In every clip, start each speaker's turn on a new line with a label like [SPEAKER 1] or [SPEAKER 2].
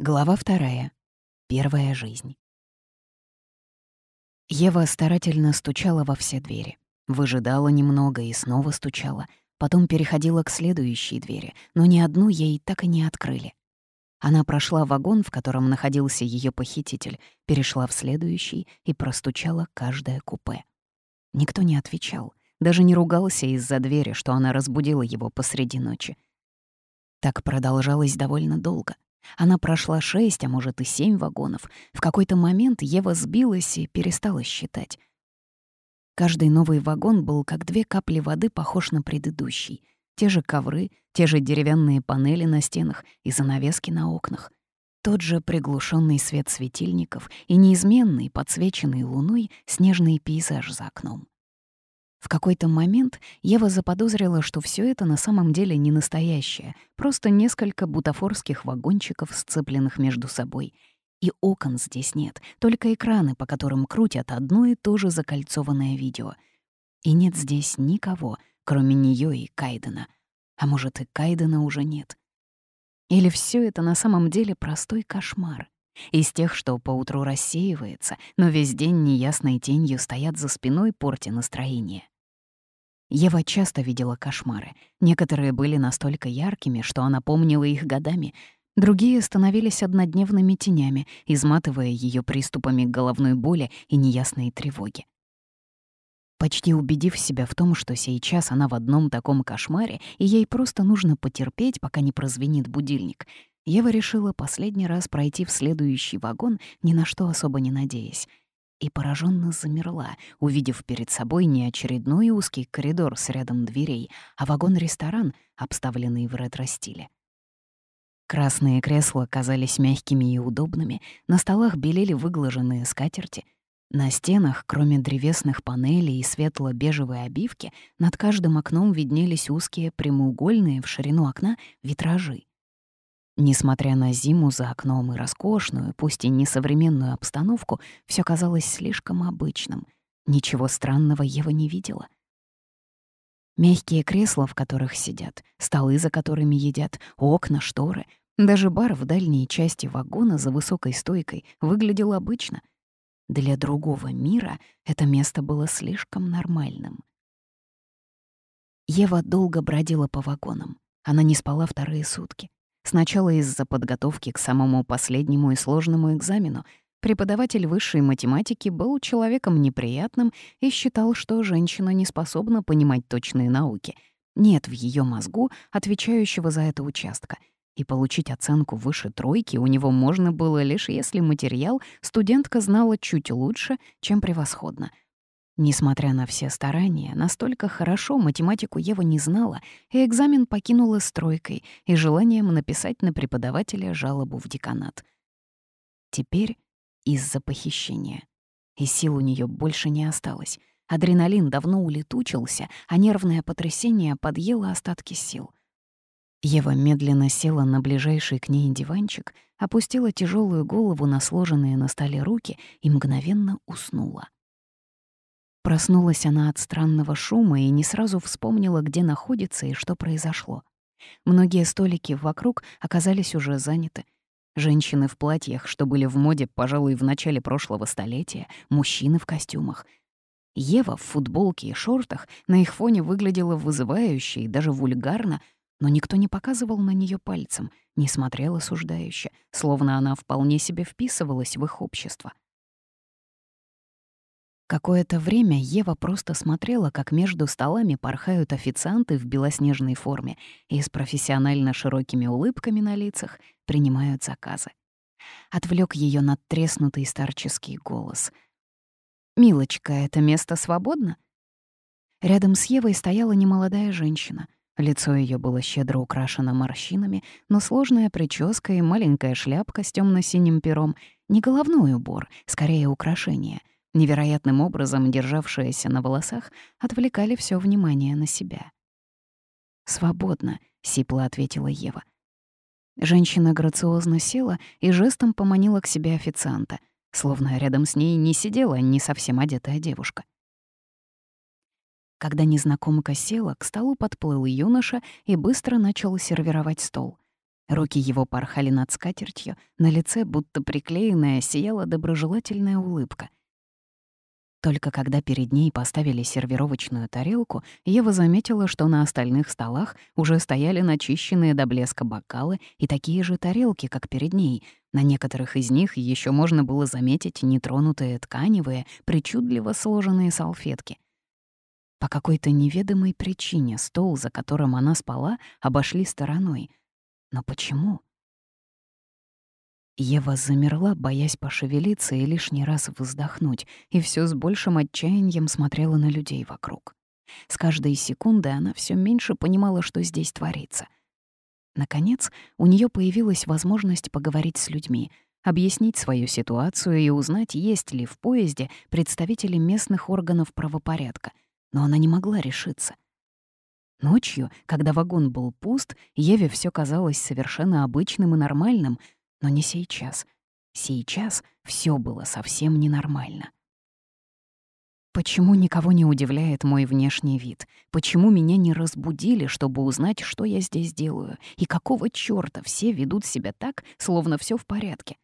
[SPEAKER 1] Глава вторая. Первая жизнь. Ева старательно стучала во все двери. Выжидала немного и снова стучала. Потом переходила к следующей двери, но ни одну ей так и не открыли. Она прошла вагон, в котором находился ее похититель, перешла в следующий и простучала каждое купе. Никто не отвечал, даже не ругался из-за двери, что она разбудила его посреди ночи. Так продолжалось довольно долго — она прошла шесть, а может и семь вагонов. В какой-то момент Ева сбилась и перестала считать. Каждый новый вагон был как две капли воды похож на предыдущий. Те же ковры, те же деревянные панели на стенах и занавески на окнах. Тот же приглушенный свет светильников и неизменный, подсвеченный луной, снежный пейзаж за окном. В какой-то момент Ева заподозрила, что все это на самом деле не настоящее, просто несколько бутафорских вагончиков, сцепленных между собой. И окон здесь нет, только экраны, по которым крутят одно и то же закольцованное видео. И нет здесь никого, кроме нее и Кайдена. А может, и Кайдена уже нет. Или все это на самом деле простой кошмар? Из тех, что поутру рассеивается, но весь день неясной тенью стоят за спиной, портя настроение. Ева часто видела кошмары. Некоторые были настолько яркими, что она помнила их годами. Другие становились однодневными тенями, изматывая ее приступами головной боли и неясной тревоги. Почти убедив себя в том, что сейчас она в одном таком кошмаре, и ей просто нужно потерпеть, пока не прозвенит будильник, Ева решила последний раз пройти в следующий вагон, ни на что особо не надеясь. И пораженно замерла, увидев перед собой не очередной узкий коридор с рядом дверей, а вагон-ресторан, обставленный в ретро-стиле. Красные кресла казались мягкими и удобными, на столах белели выглаженные скатерти. На стенах, кроме древесных панелей и светло-бежевой обивки, над каждым окном виднелись узкие прямоугольные в ширину окна витражи. Несмотря на зиму за окном и роскошную, пусть и несовременную обстановку, все казалось слишком обычным. Ничего странного Ева не видела. Мягкие кресла, в которых сидят, столы, за которыми едят, окна, шторы, даже бар в дальней части вагона за высокой стойкой выглядел обычно. Для другого мира это место было слишком нормальным. Ева долго бродила по вагонам. Она не спала вторые сутки. Сначала из-за подготовки к самому последнему и сложному экзамену. Преподаватель высшей математики был человеком неприятным и считал, что женщина не способна понимать точные науки. Нет в ее мозгу отвечающего за это участка. И получить оценку выше тройки у него можно было лишь если материал студентка знала чуть лучше, чем превосходно — Несмотря на все старания, настолько хорошо математику Ева не знала, и экзамен покинула стройкой и желанием написать на преподавателя жалобу в деканат. Теперь из-за похищения. И сил у нее больше не осталось. Адреналин давно улетучился, а нервное потрясение подъело остатки сил. Ева медленно села на ближайший к ней диванчик, опустила тяжелую голову на сложенные на столе руки и мгновенно уснула. Проснулась она от странного шума и не сразу вспомнила, где находится и что произошло. Многие столики вокруг оказались уже заняты. Женщины в платьях, что были в моде, пожалуй, в начале прошлого столетия, мужчины в костюмах. Ева в футболке и шортах на их фоне выглядела вызывающе и даже вульгарно, но никто не показывал на нее пальцем, не смотрел осуждающе, словно она вполне себе вписывалась в их общество. Какое-то время Ева просто смотрела, как между столами порхают официанты в белоснежной форме и с профессионально широкими улыбками на лицах принимают заказы. Отвлек ее надтреснутый старческий голос. «Милочка, это место свободно?» Рядом с Евой стояла немолодая женщина. Лицо ее было щедро украшено морщинами, но сложная прическа и маленькая шляпка с темно синим пером — не головной убор, скорее украшение — невероятным образом державшиеся на волосах, отвлекали все внимание на себя. «Свободно», — сипло ответила Ева. Женщина грациозно села и жестом поманила к себе официанта, словно рядом с ней не сидела не совсем одетая девушка. Когда незнакомка села, к столу подплыл юноша и быстро начал сервировать стол. Руки его порхали над скатертью, на лице, будто приклеенная, сияла доброжелательная улыбка. Только когда перед ней поставили сервировочную тарелку, Ева заметила, что на остальных столах уже стояли начищенные до блеска бокалы и такие же тарелки, как перед ней. На некоторых из них еще можно было заметить нетронутые тканевые, причудливо сложенные салфетки. По какой-то неведомой причине стол, за которым она спала, обошли стороной. Но почему? Ева замерла, боясь пошевелиться и лишний раз вздохнуть, и все с большим отчаянием смотрела на людей вокруг. С каждой секунды она все меньше понимала, что здесь творится. Наконец, у нее появилась возможность поговорить с людьми, объяснить свою ситуацию и узнать, есть ли в поезде представители местных органов правопорядка, но она не могла решиться. Ночью, когда вагон был пуст, Еве все казалось совершенно обычным и нормальным — но не сейчас. Сейчас все было совсем ненормально. Почему никого не удивляет мой внешний вид? Почему меня не разбудили, чтобы узнать, что я здесь делаю? И какого чёрта все ведут себя так, словно все в порядке?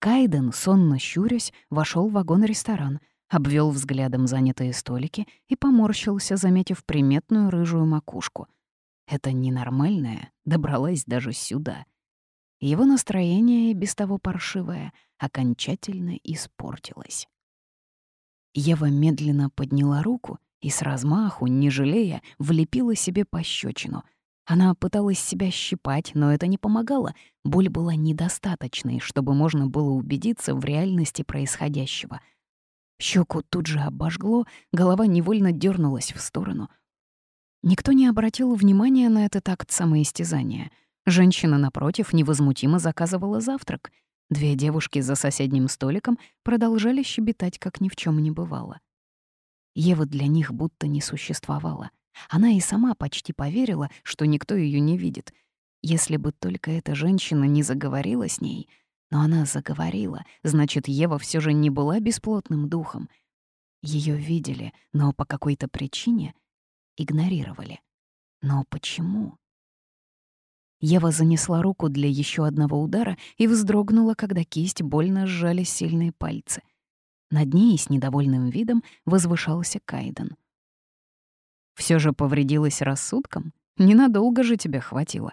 [SPEAKER 1] Кайден, сонно щурясь, вошел в вагон-ресторан, обвел взглядом занятые столики и поморщился, заметив приметную рыжую макушку. Это ненормальная добралась даже сюда. Его настроение, без того паршивое, окончательно испортилось. Ева медленно подняла руку и с размаху, не жалея, влепила себе пощечину. Она пыталась себя щипать, но это не помогало. Боль была недостаточной, чтобы можно было убедиться в реальности происходящего. Щеку тут же обожгло, голова невольно дернулась в сторону. Никто не обратил внимания на этот акт самоистязания — Женщина, напротив, невозмутимо заказывала завтрак. Две девушки за соседним столиком продолжали щебетать, как ни в чем не бывало. Ева для них будто не существовала. Она и сама почти поверила, что никто ее не видит. Если бы только эта женщина не заговорила с ней. Но она заговорила, значит, Ева все же не была бесплотным духом. Ее видели, но по какой-то причине игнорировали. Но почему? Ева занесла руку для еще одного удара и вздрогнула, когда кисть больно сжали сильные пальцы. Над ней с недовольным видом возвышался Кайден. Все же повредилась рассудком? Ненадолго же тебя хватило.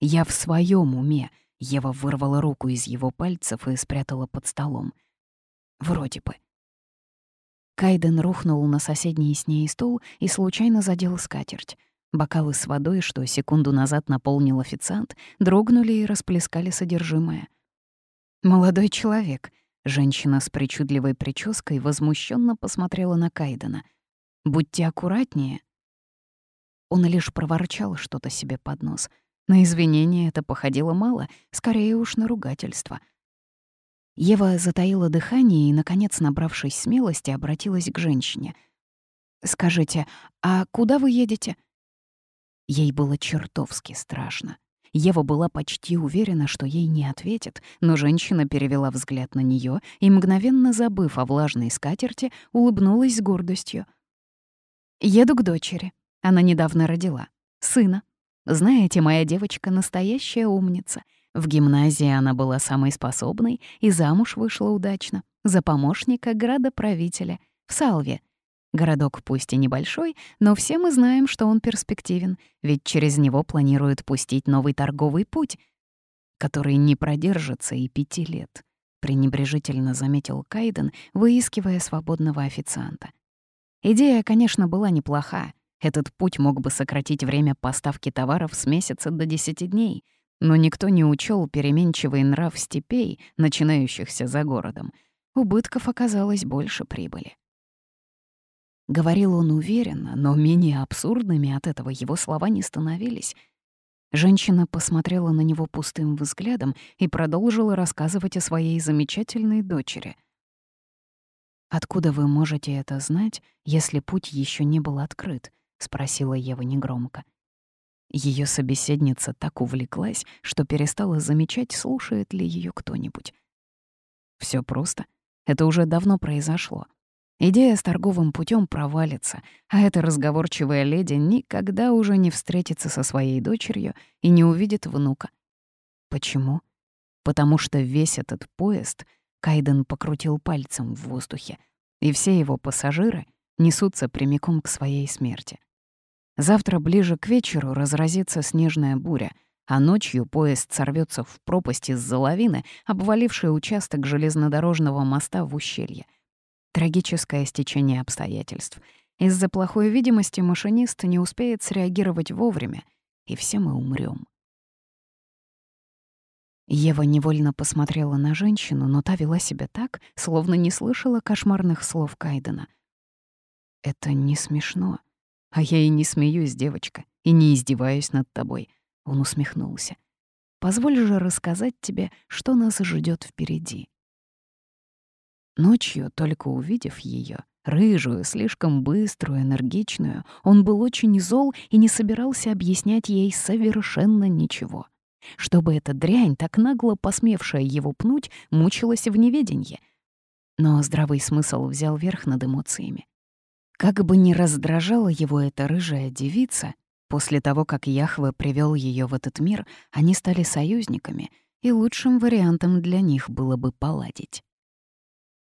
[SPEAKER 1] Я в своем уме. Ева вырвала руку из его пальцев и спрятала под столом. Вроде бы. Кайден рухнул на соседний с ней стол и случайно задел скатерть. Бокалы с водой, что секунду назад наполнил официант, дрогнули и расплескали содержимое. «Молодой человек», — женщина с причудливой прической возмущенно посмотрела на Кайдена. «Будьте аккуратнее». Он лишь проворчал что-то себе под нос. На извинения это походило мало, скорее уж на ругательство. Ева затаила дыхание и, наконец, набравшись смелости, обратилась к женщине. «Скажите, а куда вы едете?» Ей было чертовски страшно. Ева была почти уверена, что ей не ответит, но женщина перевела взгляд на нее и, мгновенно забыв о влажной скатерти, улыбнулась с гордостью. «Еду к дочери. Она недавно родила. Сына. Знаете, моя девочка — настоящая умница. В гимназии она была самой способной и замуж вышла удачно. За помощника градоправителя. В Салве, Городок пусть и небольшой, но все мы знаем, что он перспективен, ведь через него планируют пустить новый торговый путь, который не продержится и пяти лет, пренебрежительно заметил Кайден, выискивая свободного официанта. Идея, конечно, была неплоха. Этот путь мог бы сократить время поставки товаров с месяца до десяти дней, но никто не учел переменчивый нрав степей, начинающихся за городом. Убытков оказалось больше прибыли. Говорил он уверенно, но менее абсурдными от этого его слова не становились. Женщина посмотрела на него пустым взглядом и продолжила рассказывать о своей замечательной дочери. «Откуда вы можете это знать, если путь еще не был открыт?» — спросила Ева негромко. Ее собеседница так увлеклась, что перестала замечать, слушает ли ее кто-нибудь. Все просто. Это уже давно произошло. Идея с торговым путем провалится, а эта разговорчивая леди никогда уже не встретится со своей дочерью и не увидит внука. Почему? Потому что весь этот поезд Кайден покрутил пальцем в воздухе, и все его пассажиры несутся прямиком к своей смерти. Завтра ближе к вечеру разразится снежная буря, а ночью поезд сорвется в пропасть из-за лавины, обвалившей участок железнодорожного моста в ущелье — Трагическое стечение обстоятельств. Из-за плохой видимости машинист не успеет среагировать вовремя, и все мы умрем. Ева невольно посмотрела на женщину, но та вела себя так, словно не слышала кошмарных слов Кайдена. «Это не смешно. А я и не смеюсь, девочка, и не издеваюсь над тобой», — он усмехнулся. «Позволь же рассказать тебе, что нас ждет впереди». Ночью, только увидев ее, рыжую, слишком быструю, энергичную, он был очень зол и не собирался объяснять ей совершенно ничего. Чтобы эта дрянь, так нагло посмевшая его пнуть, мучилась в неведенье. Но здравый смысл взял верх над эмоциями. Как бы ни раздражала его эта рыжая девица, после того, как Яхве привел ее в этот мир, они стали союзниками, и лучшим вариантом для них было бы поладить.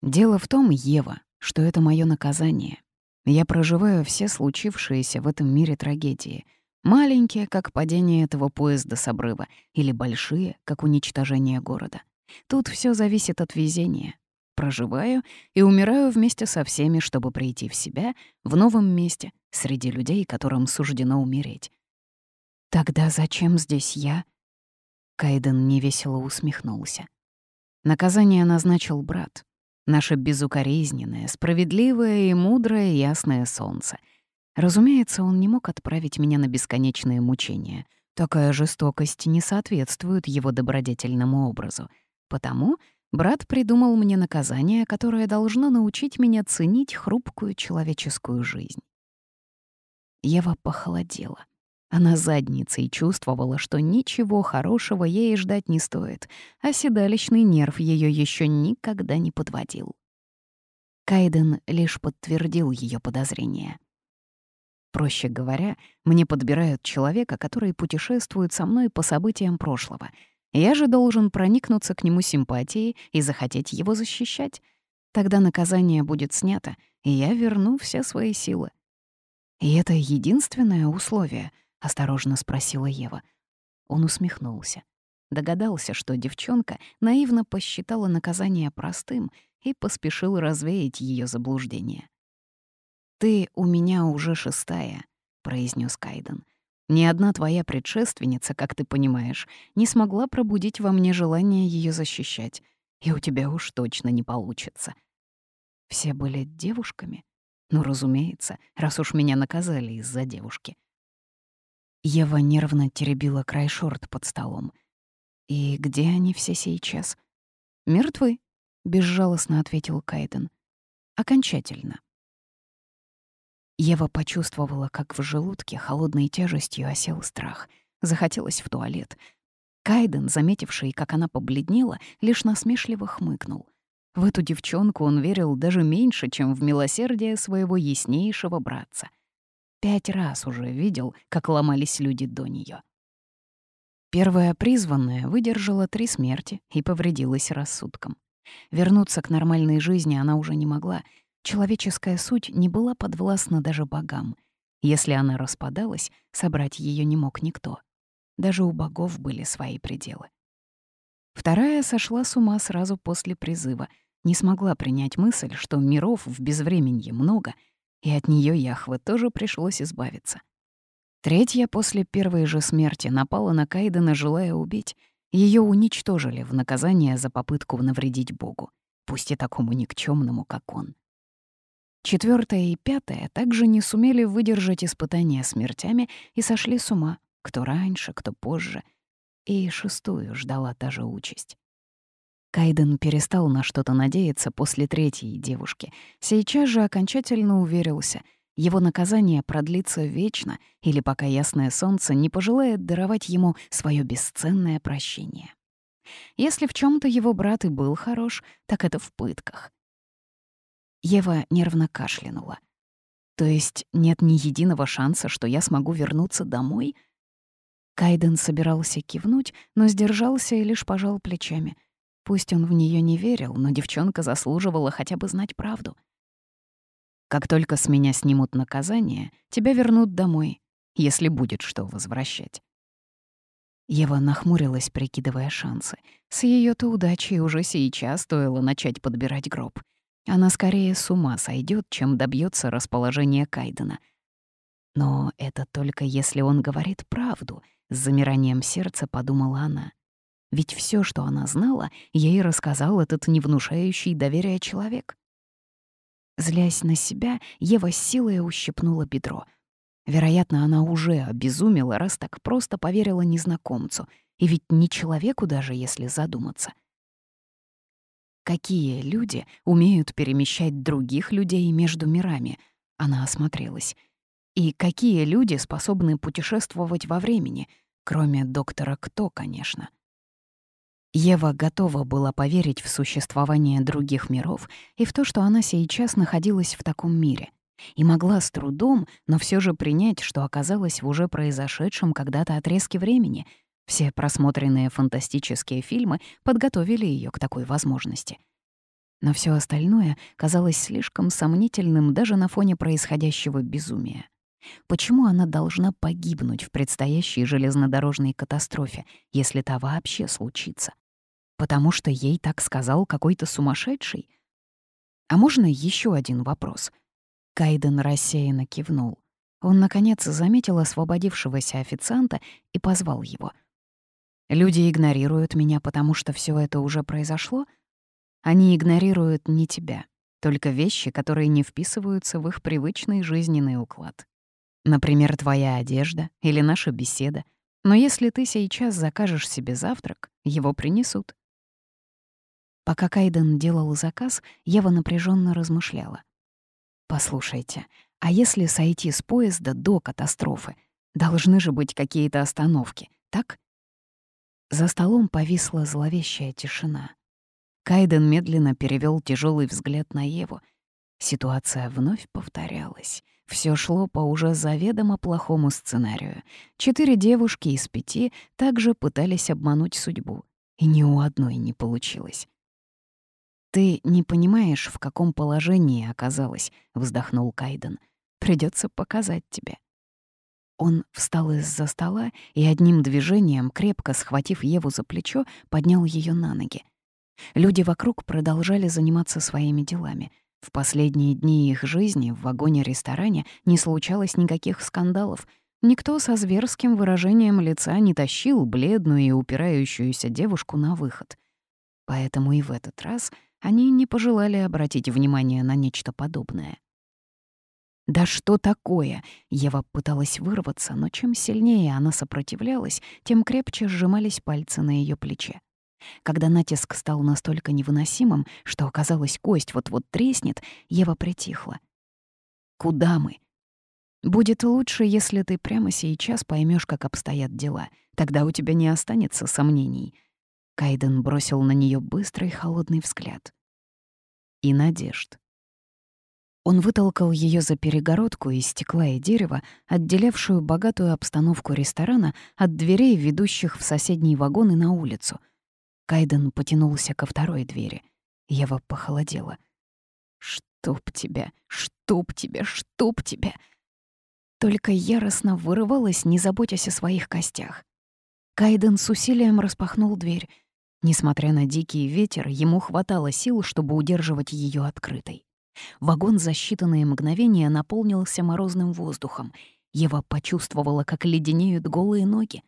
[SPEAKER 1] Дело в том, Ева, что это мое наказание. Я проживаю все случившиеся в этом мире трагедии. Маленькие, как падение этого поезда с обрыва, или большие, как уничтожение города. Тут все зависит от везения. Проживаю и умираю вместе со всеми, чтобы прийти в себя в новом месте, среди людей, которым суждено умереть. «Тогда зачем здесь я?» Кайден невесело усмехнулся. Наказание назначил брат, наше безукоризненное, справедливое и мудрое ясное солнце. Разумеется, он не мог отправить меня на бесконечные мучения. Такая жестокость не соответствует его добродетельному образу. Потому брат придумал мне наказание, которое должно научить меня ценить хрупкую человеческую жизнь. Ева похолодела. Она задницей чувствовала, что ничего хорошего ей ждать не стоит, а седалищный нерв ее еще никогда не подводил. Кайден лишь подтвердил ее подозрения. Проще говоря, мне подбирают человека, который путешествует со мной по событиям прошлого. Я же должен проникнуться к нему симпатией и захотеть его защищать. Тогда наказание будет снято, и я верну все свои силы. И это единственное условие —— осторожно спросила Ева. Он усмехнулся. Догадался, что девчонка наивно посчитала наказание простым и поспешил развеять ее заблуждение. «Ты у меня уже шестая», — произнес Кайден. «Ни одна твоя предшественница, как ты понимаешь, не смогла пробудить во мне желание ее защищать, и у тебя уж точно не получится». Все были девушками? Ну, разумеется, раз уж меня наказали из-за девушки. Ева нервно теребила край шорт под столом. «И где они все сейчас?» «Мертвы», — безжалостно ответил Кайден. «Окончательно». Ева почувствовала, как в желудке холодной тяжестью осел страх. Захотелось в туалет. Кайден, заметивший, как она побледнела, лишь насмешливо хмыкнул. В эту девчонку он верил даже меньше, чем в милосердие своего яснейшего братца — Пять раз уже видел, как ломались люди до нее. Первая призванная выдержала три смерти и повредилась рассудком. Вернуться к нормальной жизни она уже не могла. Человеческая суть не была подвластна даже богам. Если она распадалась, собрать ее не мог никто. Даже у богов были свои пределы. Вторая сошла с ума сразу после призыва, не смогла принять мысль, что миров в безвременье много — и от нее Яхве тоже пришлось избавиться. Третья после первой же смерти напала на Кайдена, желая убить. Ее уничтожили в наказание за попытку навредить Богу, пусть и такому никчемному, как он. Четвертая и пятая также не сумели выдержать испытания смертями и сошли с ума, кто раньше, кто позже. И шестую ждала та же участь. Кайден перестал на что-то надеяться после третьей девушки. Сейчас же окончательно уверился. Его наказание продлится вечно, или пока ясное солнце не пожелает даровать ему свое бесценное прощение. Если в чем то его брат и был хорош, так это в пытках. Ева нервно кашлянула. «То есть нет ни единого шанса, что я смогу вернуться домой?» Кайден собирался кивнуть, но сдержался и лишь пожал плечами. Пусть он в нее не верил, но девчонка заслуживала хотя бы знать правду. «Как только с меня снимут наказание, тебя вернут домой, если будет что возвращать». Ева нахмурилась, прикидывая шансы. С ее то удачей уже сейчас стоило начать подбирать гроб. Она скорее с ума сойдет, чем добьется расположения Кайдена. Но это только если он говорит правду, с замиранием сердца подумала она. Ведь все, что она знала, ей рассказал этот невнушающий доверия человек. Злясь на себя, Ева силой ущипнула бедро — Вероятно, она уже обезумела, раз так просто поверила незнакомцу. И ведь не человеку даже, если задуматься. Какие люди умеют перемещать других людей между мирами? Она осмотрелась. И какие люди способны путешествовать во времени, кроме доктора Кто, конечно. Ева готова была поверить в существование других миров и в то, что она сейчас находилась в таком мире — и могла с трудом, но все же принять, что оказалось в уже произошедшем когда-то отрезке времени. Все просмотренные фантастические фильмы подготовили ее к такой возможности. Но все остальное казалось слишком сомнительным даже на фоне происходящего безумия. Почему она должна погибнуть в предстоящей железнодорожной катастрофе, если та вообще случится? Потому что ей так сказал какой-то сумасшедший? А можно еще один вопрос? Кайден рассеянно кивнул. Он, наконец, заметил освободившегося официанта и позвал его. «Люди игнорируют меня, потому что все это уже произошло? Они игнорируют не тебя, только вещи, которые не вписываются в их привычный жизненный уклад. Например, твоя одежда или наша беседа. Но если ты сейчас закажешь себе завтрак, его принесут». Пока Кайден делал заказ, Ева напряженно размышляла. Послушайте, а если сойти с поезда до катастрофы? Должны же быть какие-то остановки, так? За столом повисла зловещая тишина. Кайден медленно перевел тяжелый взгляд на Еву. Ситуация вновь повторялась. Все шло по уже заведомо плохому сценарию. Четыре девушки из пяти также пытались обмануть судьбу. И ни у одной не получилось. «Ты не понимаешь, в каком положении оказалась», — вздохнул Кайден. Придется показать тебе». Он встал из-за стола и одним движением, крепко схватив Еву за плечо, поднял ее на ноги. Люди вокруг продолжали заниматься своими делами. В последние дни их жизни в вагоне-ресторане не случалось никаких скандалов. Никто со зверским выражением лица не тащил бледную и упирающуюся девушку на выход. Поэтому и в этот раз — они не пожелали обратить внимание на нечто подобное. «Да что такое?» Ева пыталась вырваться, но чем сильнее она сопротивлялась, тем крепче сжимались пальцы на ее плече. Когда натиск стал настолько невыносимым, что, оказалось, кость вот-вот треснет, Ева притихла. «Куда мы?» «Будет лучше, если ты прямо сейчас поймешь, как обстоят дела. Тогда у тебя не останется сомнений», Кайден бросил на нее быстрый холодный взгляд. И надежд. Он вытолкал ее за перегородку из стекла и дерева, отделявшую богатую обстановку ресторана от дверей, ведущих в соседний вагон и на улицу. Кайден потянулся ко второй двери. Ева похолодела. «Чтоб тебя, чтоб тебя, чтоб тебя!» Только яростно вырывалась, не заботясь о своих костях. Кайден с усилием распахнул дверь. Несмотря на дикий ветер, ему хватало сил, чтобы удерживать ее открытой. Вагон за считанные мгновения наполнился морозным воздухом. Ева почувствовала, как леденеют голые ноги.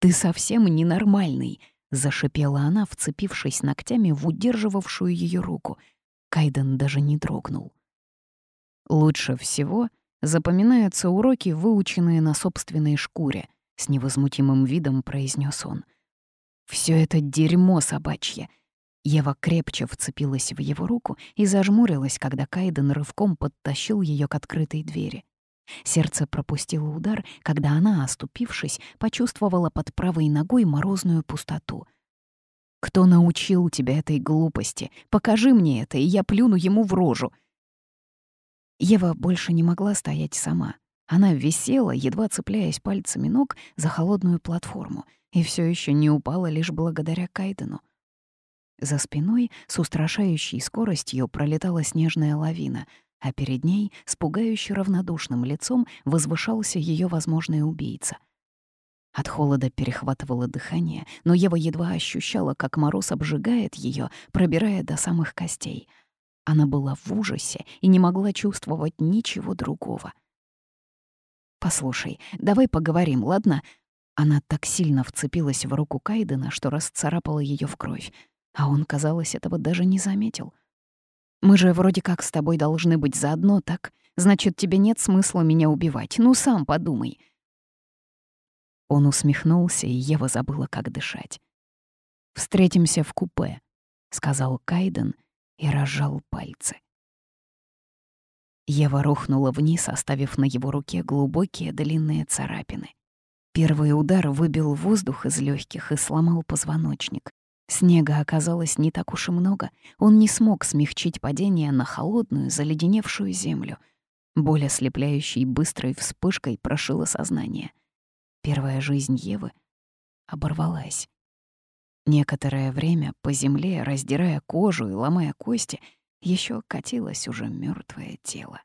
[SPEAKER 1] «Ты совсем ненормальный», — зашипела она, вцепившись ногтями в удерживавшую ее руку. Кайден даже не дрогнул. «Лучше всего запоминаются уроки, выученные на собственной шкуре», — с невозмутимым видом произнес он — все это дерьмо собачье. Ева крепче вцепилась в его руку и зажмурилась, когда Кайден рывком подтащил ее к открытой двери. Сердце пропустило удар, когда она, оступившись, почувствовала под правой ногой морозную пустоту. «Кто научил тебя этой глупости? Покажи мне это, и я плюну ему в рожу!» Ева больше не могла стоять сама. Она висела, едва цепляясь пальцами ног за холодную платформу, и все еще не упала лишь благодаря Кайдену. За спиной с устрашающей скоростью пролетала снежная лавина, а перед ней с пугающе равнодушным лицом возвышался ее возможный убийца. От холода перехватывало дыхание, но Ева едва ощущала, как мороз обжигает ее, пробирая до самых костей. Она была в ужасе и не могла чувствовать ничего другого. «Послушай, давай поговорим, ладно?» Она так сильно вцепилась в руку Кайдена, что расцарапала ее в кровь, а он, казалось, этого даже не заметил. «Мы же вроде как с тобой должны быть заодно, так? Значит, тебе нет смысла меня убивать. Ну, сам подумай». Он усмехнулся, и Ева забыла, как дышать. «Встретимся в купе», — сказал Кайден и разжал пальцы. Ева рухнула вниз, оставив на его руке глубокие длинные царапины. Первый удар выбил воздух из легких и сломал позвоночник. Снега оказалось не так уж и много. Он не смог смягчить падение на холодную, заледеневшую землю. Боль ослепляющей быстрой вспышкой прошила сознание — Первая жизнь Евы оборвалась. Некоторое время по земле, раздирая кожу и ломая кости, еще катилось уже мертвое тело.